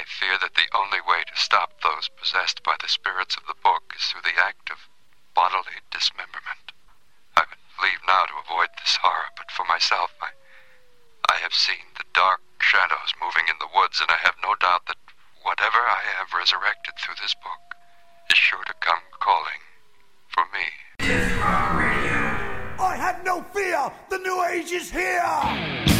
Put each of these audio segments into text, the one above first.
I fear that the only way to stop those possessed by the spirits of the book is through the act of bodily dismemberment. I would leave now to avoid this horror, but for myself, I, I have seen the dark shadows moving in the woods, and I have no doubt that whatever I have resurrected through this book is sure to come calling for me. I have no fear! The new age is here!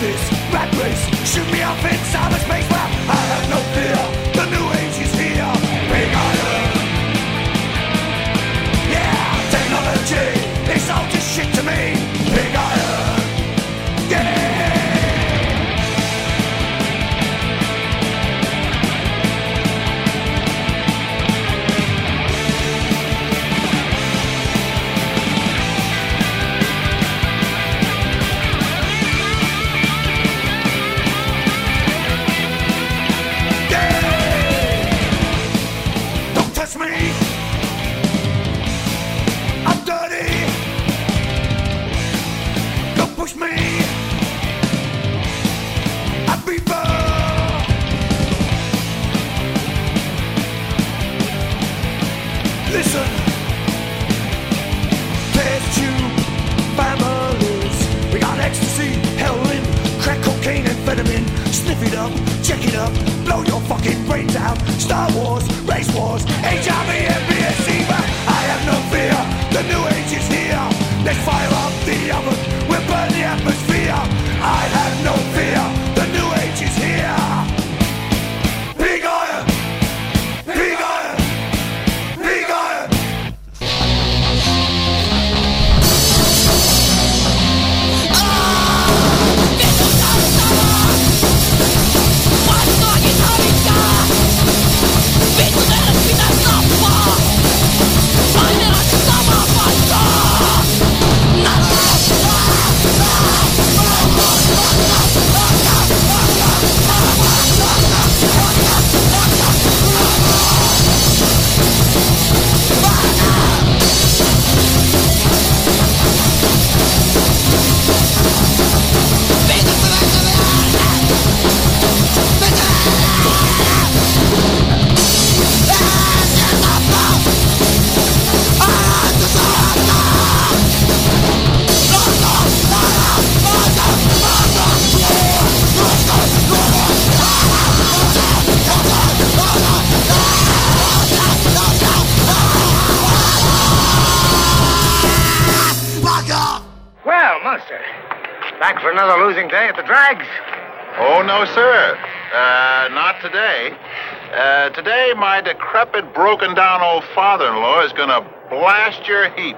this rat race. Shoot me off in cyberspace. Well, back for another losing day at the drags. Oh, no, sir. Uh, not today. Uh, today, my decrepit, broken down old father in law is going to blast your heat.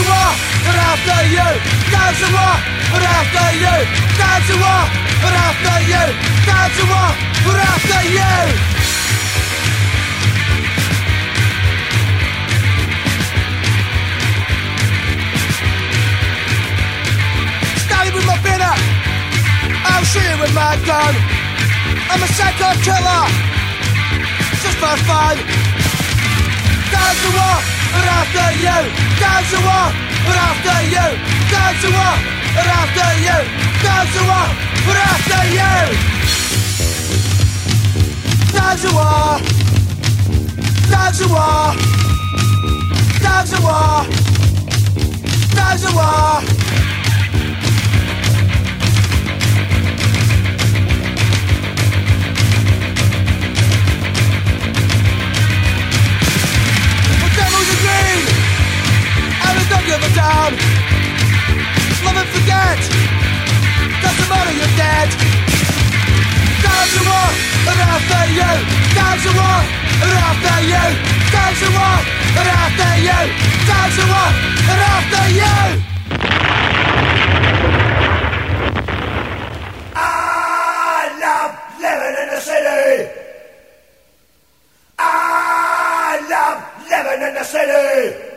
a war for after you. There's a war for after you. There's a war for after you. There's a war for after you. with my bitter. I'll shoot you with my gun. I'm a psycho killer. Just for fun. There's a war but after you, down to what? But after you, down to what? But after you, down to what? But after you, down to what? Down to what? Down to what? Down to what? don't give a damn. Love and forget. Doesn't matter, you're dead. Times are wrong, and after you. Times are wrong, and after you. Times are wrong, and after you. Times are wrong, and after you. I love living in the city!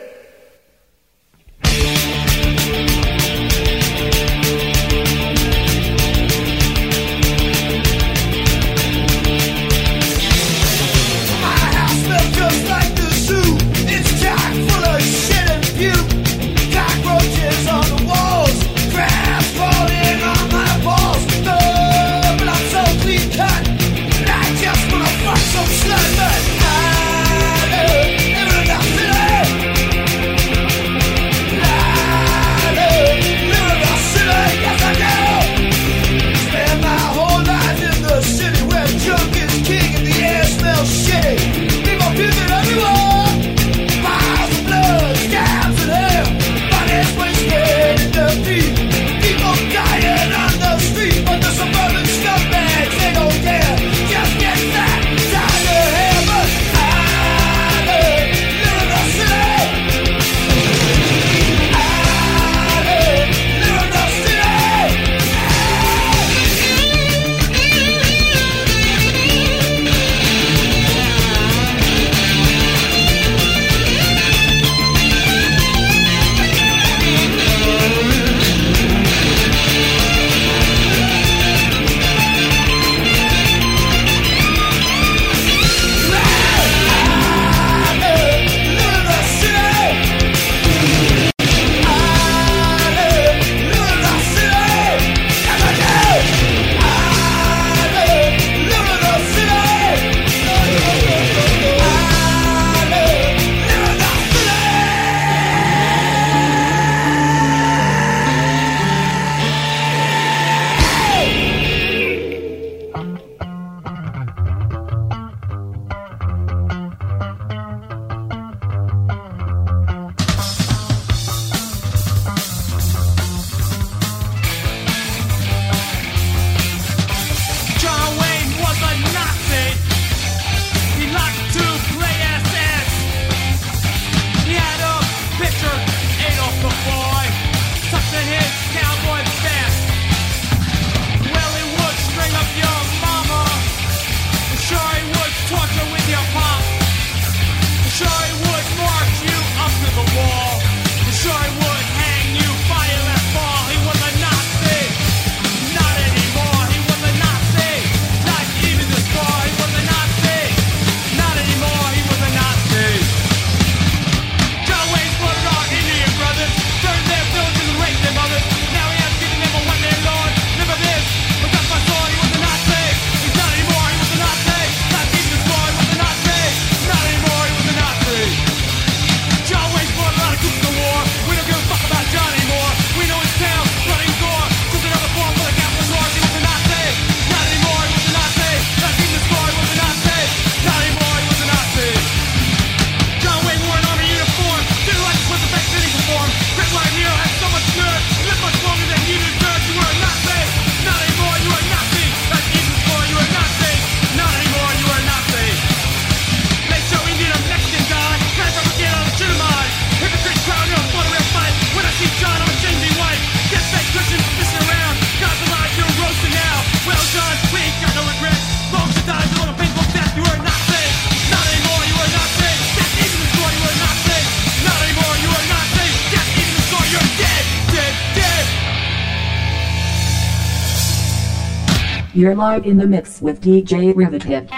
You're live in the mix with DJ Rivithead. You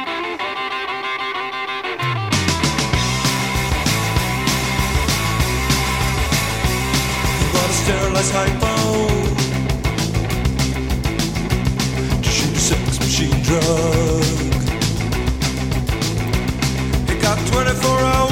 got a sterilized hypo to shoot a sex machine drug. It got 24 hours.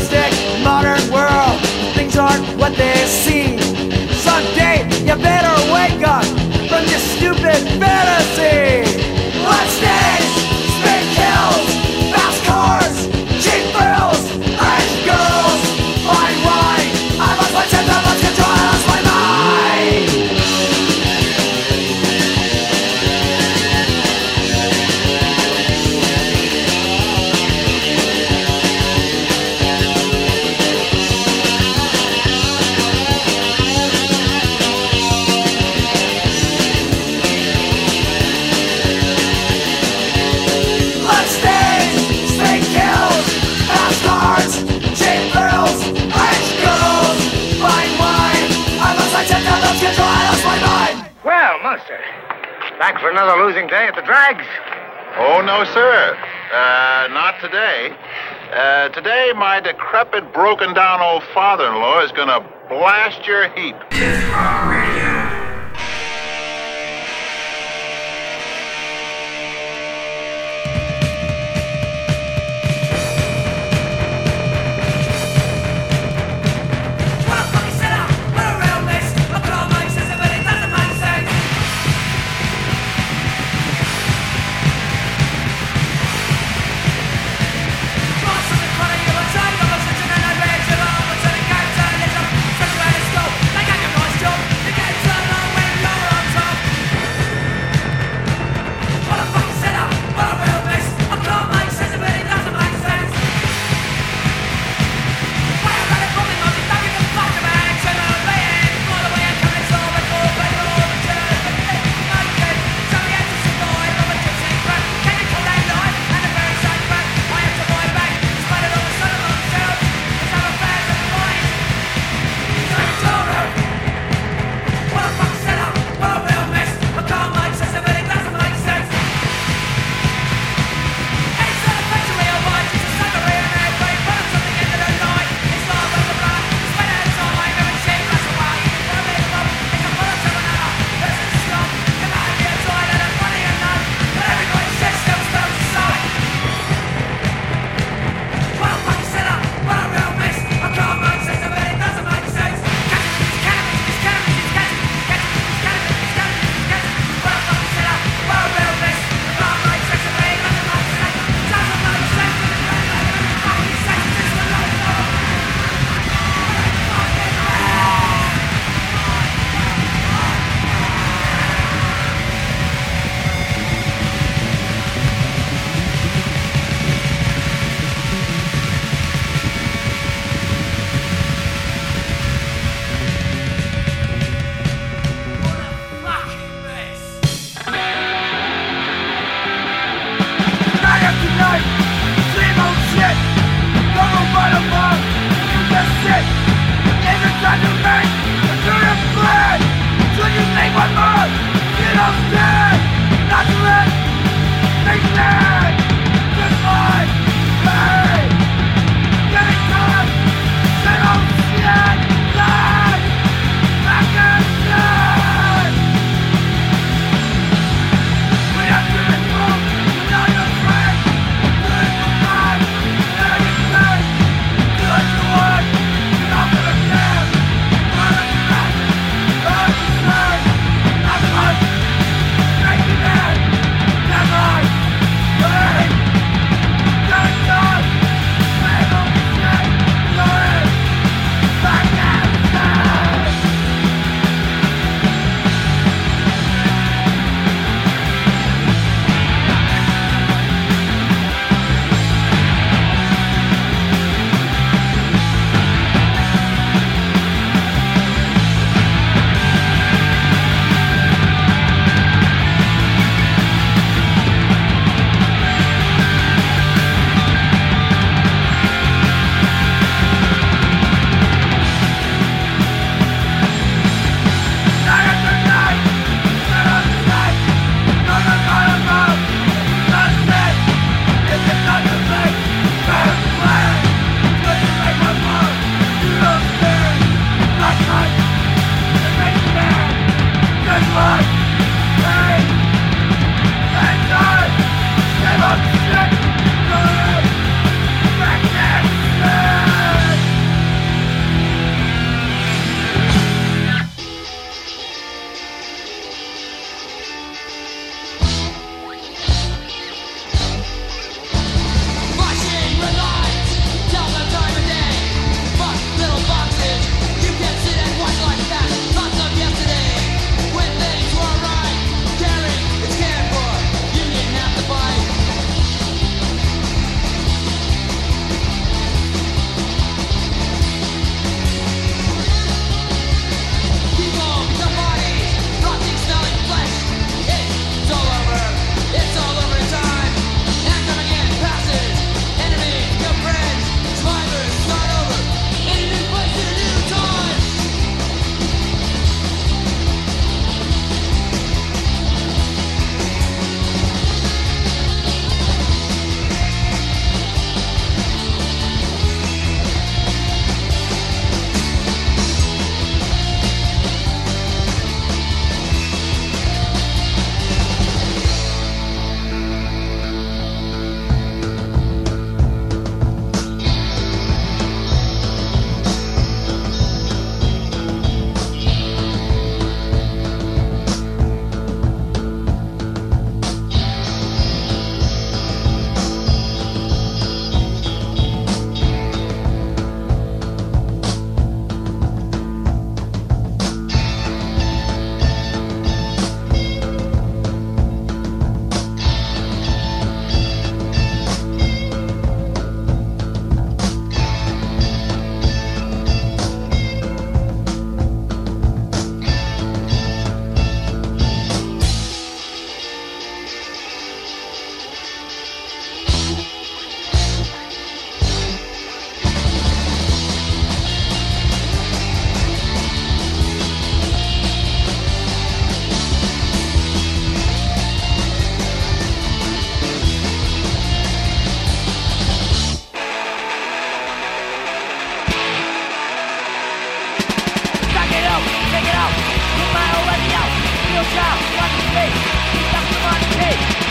realistic modern world. Things aren't what they seem. Someday you better wake up from this stupid fantasy. What's next? for another losing day at the drags. Oh, no, sir. Uh, not today. Uh, today, my decrepit, broken down old father in law is going to blast your heap.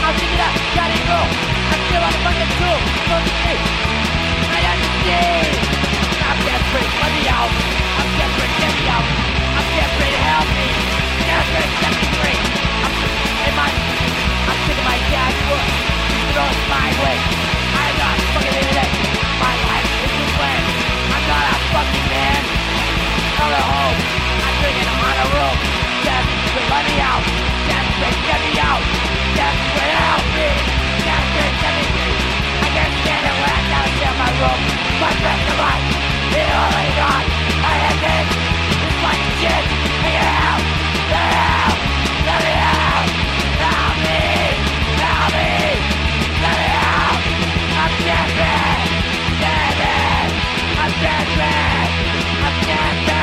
I'll pick it up, got it, go. I'm still on the fucking tool, me. I understand. I'm desperate, let me out. I'm desperate, get me out. I'm desperate, help me. Desperate, set. I'm in my, I'm sick of my dad's work. Know it's my way. I'm not fucking into. My life is too bland. I'm not a fucking man. Not at home. I'm drinking on a room. Desperate, let me out. Desperate, get me out. I'm. I'm desperate. I'm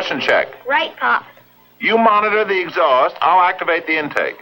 compression check. Right, Pop. You monitor the exhaust. I'll activate the intake.